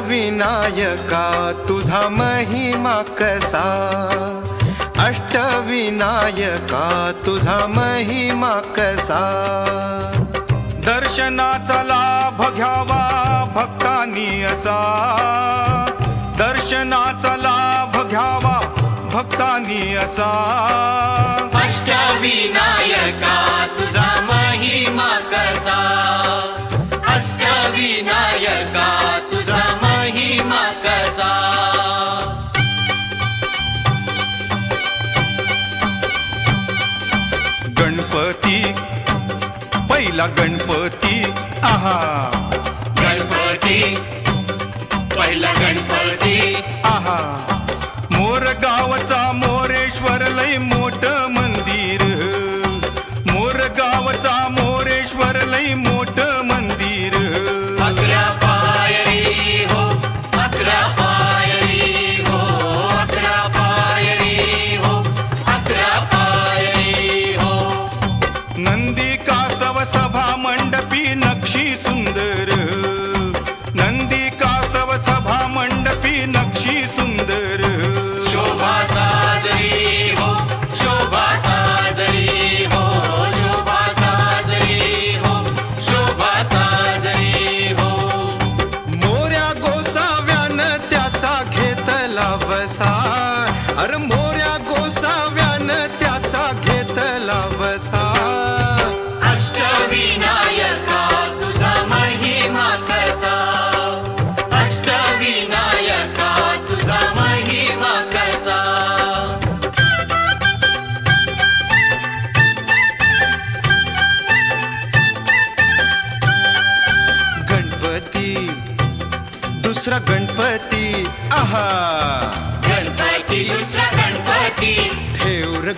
अष्टविनायका तुझा महिमा कसा? अष्टविनायका तुझा महिमा कसा? दर्शनाचा लाभ घ्यावा भक्तांनी असा. दर्शनाचा लाभ घ्यावा भक्तांनी असा. अष्टविनायका गणपती. आहा.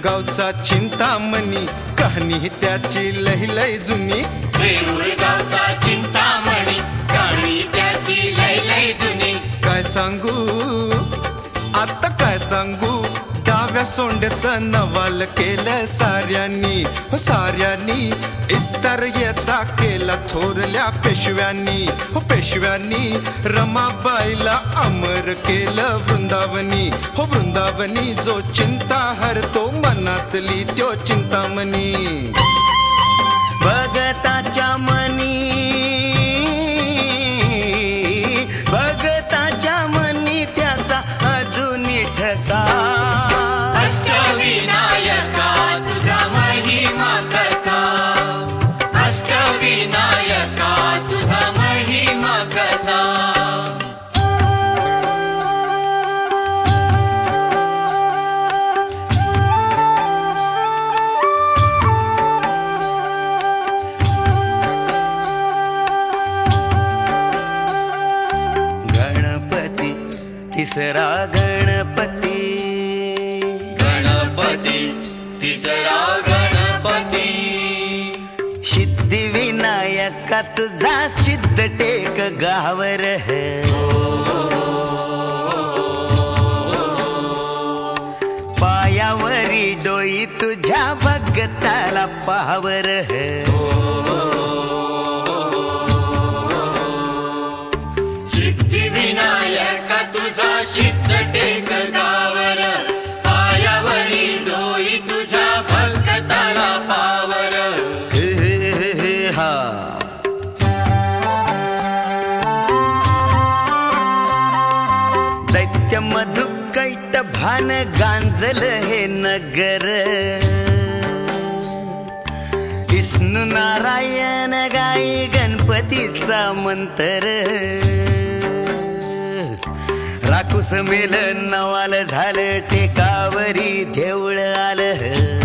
गावचा चिंतामणी कहाणी त्याची लय लय जुनी. गावचा चिंतामणी गाणी त्याची लय लय जुनी. काय सांगू? आता काय सांगू? नव्या सोंड्याचं नवाल केलं साऱ्यांनी. हो साऱ्यांनी. इस्तर याचा केला थोरल्या पेशव्यांनी. हो पेशव्यांनी रमाबाईला अमर केलं वृंदावनी. हो वृंदावनी जो चिंता हरतो मनातली त्यो चिंतामणी. भगताच्या मनी गावर है। पायावरी डोई तुझ्या भगताला पावर है। छान गांजल हे नगर. विष्णू नारायण गाई गणपतीचा मंतर. राखूस मेल नवाल झालं टेकावरी देऊळ आलं.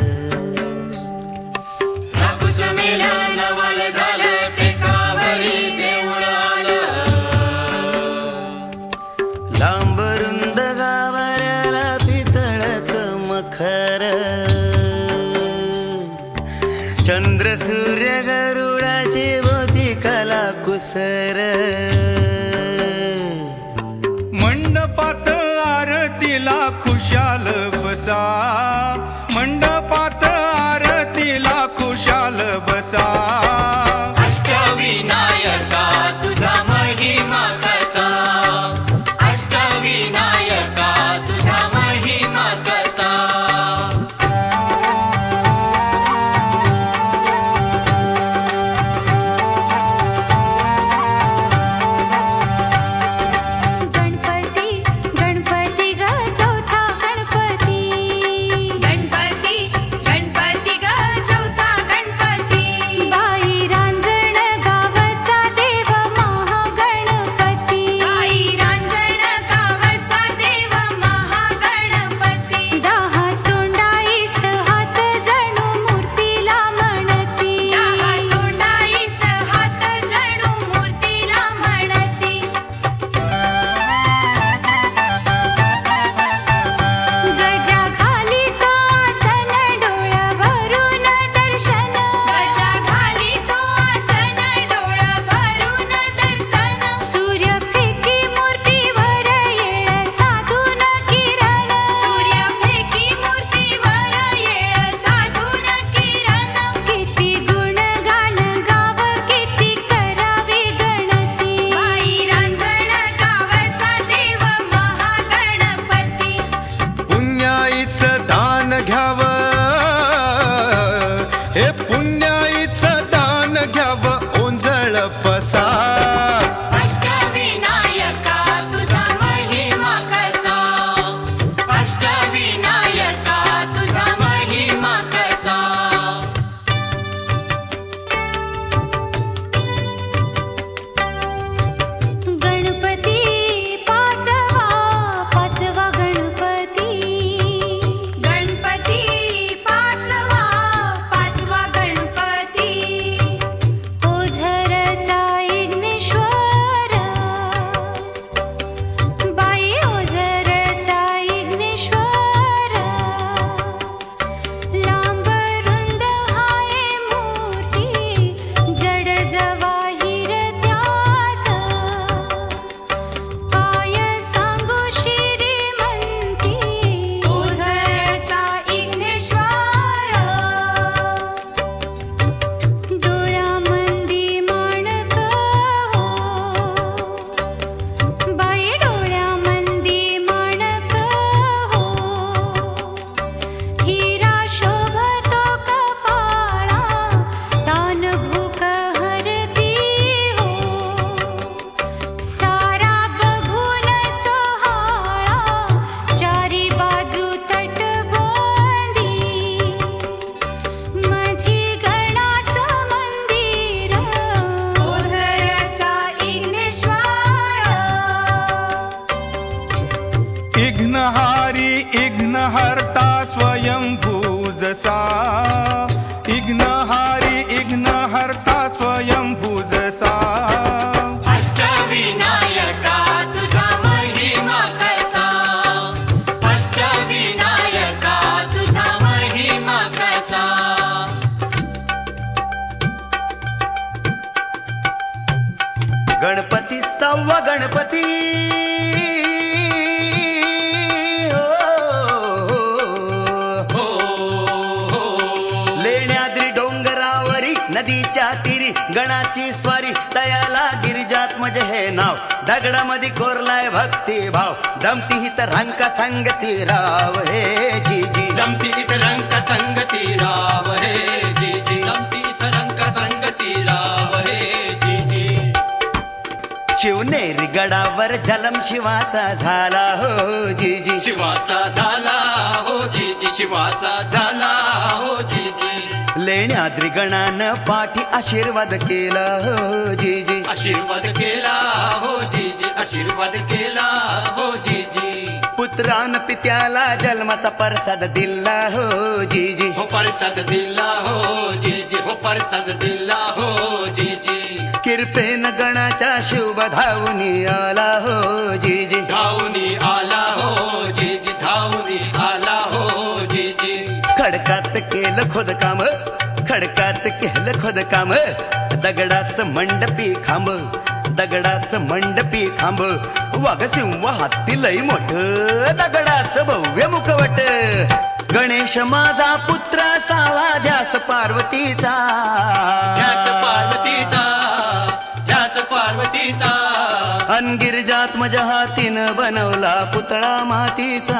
गणपती सव्वा गणपती. हो, हो, हो. लेण्याद्री डोंगरावरी नदीच्या तीरी गणाची स्वारी तयाला गिरिजात्मज म्हणजे हे नाव. दगडामध्ये कोरलाय भक्ती भाव जमती हित तर रंग संगती राव हे जी जी जमती हित रंग संगती राव शिवनेरी गडावर जलम शिवाचा झाला हो जी जी शिवाचा झाला हो जी जी शिवाचा झाला हो जी जी लेण्याद्री गणानं पाठी आशीर्वाद केला हो जी जी आशीर्वाद केला हो जी जी आशीर्वाद केला हो जी जी पुत्रान पित्याला जन्माचा प्रसाद दिला हो जी जी हो परसाद दिला हो जी जी हो परसाद दिला हो जी जी किरपेन गणाच्या शुभ धावनी आला हो जी जी धावनी आला हो जी जी धावनी आला हो जी जी खडकात केलं खोदकाम खडकात केलं खोदकाम दगडाचं मंडपी खांब दगडाचं मंडपी खांब वाघ सिंह हाती लई मोठ दगडाचं भव्य मुखवट. गणेश माझा पुत्र सावा ध्यास पार्वतीचा. ध्यास पार्वतीचा. अनगिरजात्मज हातीनं बनवला पुतळा मातीचा.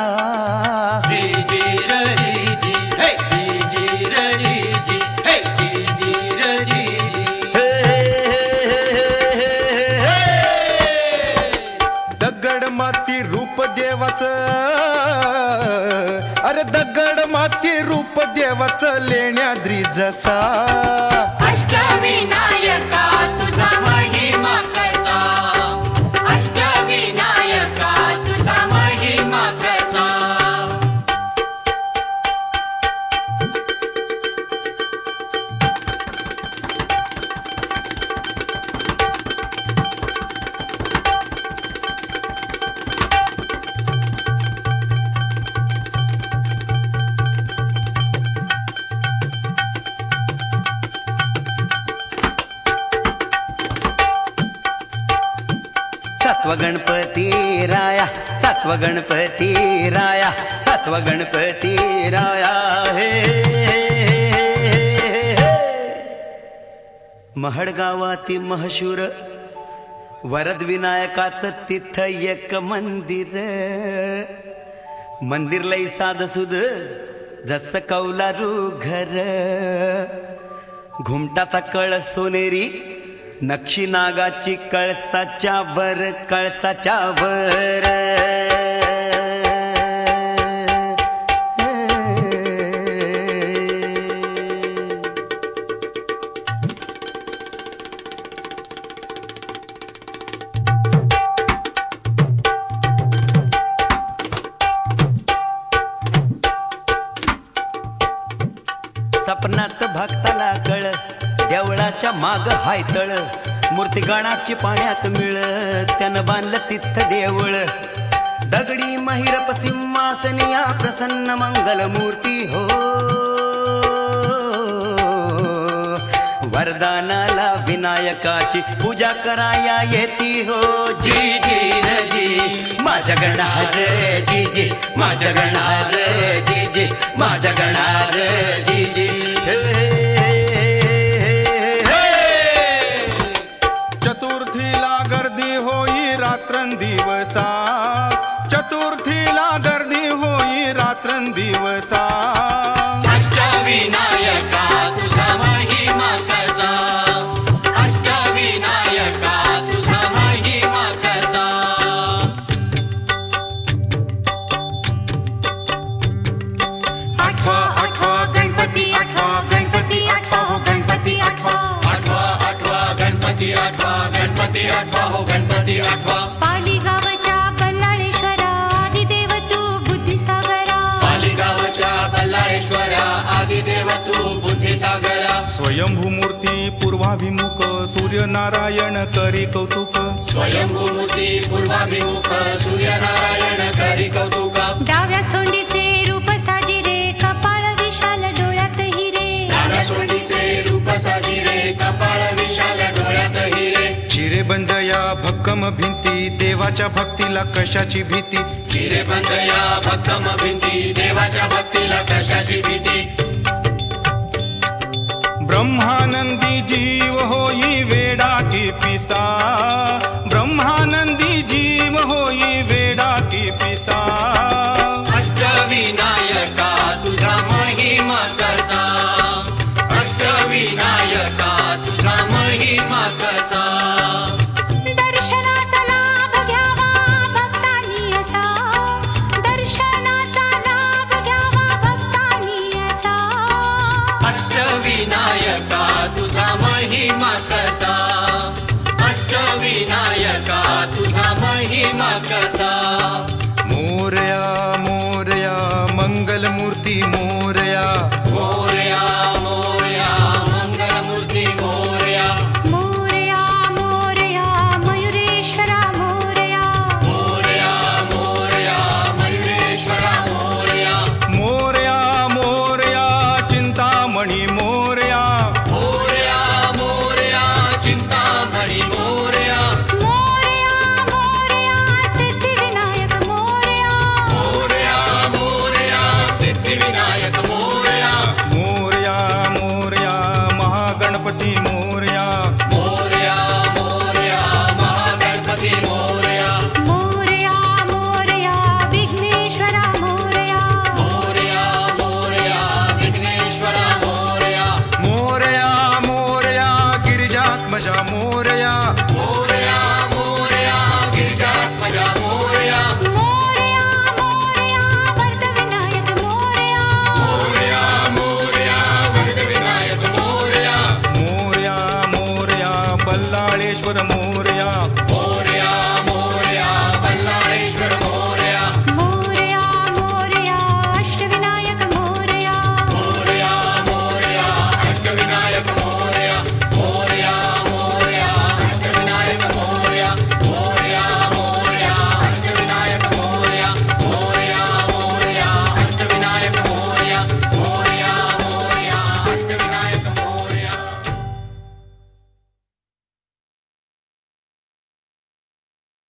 जी जी र जी जी हे जी जी र जी जी हे जी जी र जी जी. हे, हे, हे, हे, हे. दगड माती रूप देवाचं. अरे दगड माती रूप देवाचं लेण्याद्री जसा अष्टविनायका सात्व गणपती राया सात्व गणपती राया सात्व गणपती राया हे. महडगावाती महशूर वरद विनायकाचं तिथ एक मंदिर. मंदिर लई साध सुद जस कौलारू घर. घुमटाचा कळ सोनेरी नक्षी नागाची कळसाच्या वर कळसाच्या वर गणाची पाण्यात मिळ त्यानं बांधलं तिथं देवळ दगडी महिरप सिंहासनिया प्रसन्न मंगल मूर्ती हो. वरदानाला विनायकाची पूजा कराया येती हो. जी जी र जी माझ्या गणार जी जी माझ्या गणार जी जी माझ्या गणार जी जी. चतुर्थीला गर्दी होई रात्रंदिवसा चतुर्थीला गर्दी होई रात्रंदिवसा आठवा हो गणपती आठवा. पाली गावच्या बल्लाळेश्वरा आदिदेव तू बुद्धिसागरा. पालीगावच्या बल्लाळेश्वरा आदि देव तू बुद्धिसागरा. स्वयंभू मूर्ती पूर्वाभिमुख सूर्यनारायण करी कौतुक. स्वयंभू मूर्ती पूर्वाभिमुख सूर्यनारायण करी कौतुक. डाव्या सोंडीचे रूप साजिरे कपाळ विशाल डोळ्यात हिरे. डाव्या सोंडीचे रूप साजिरे कपाळ चिरे बंद या भक्कम भिंती देवाच्या भक्तीला कशाची भीती? चिरे बंद या भक्कम भिंती देवाच्या भक्तीला कशाची भीती? ब्रह्मानंदी जीव होई वेडा की पिसा. ब्रह्मानंदी जीव होई वेडा की पिसा. अष्टविनायका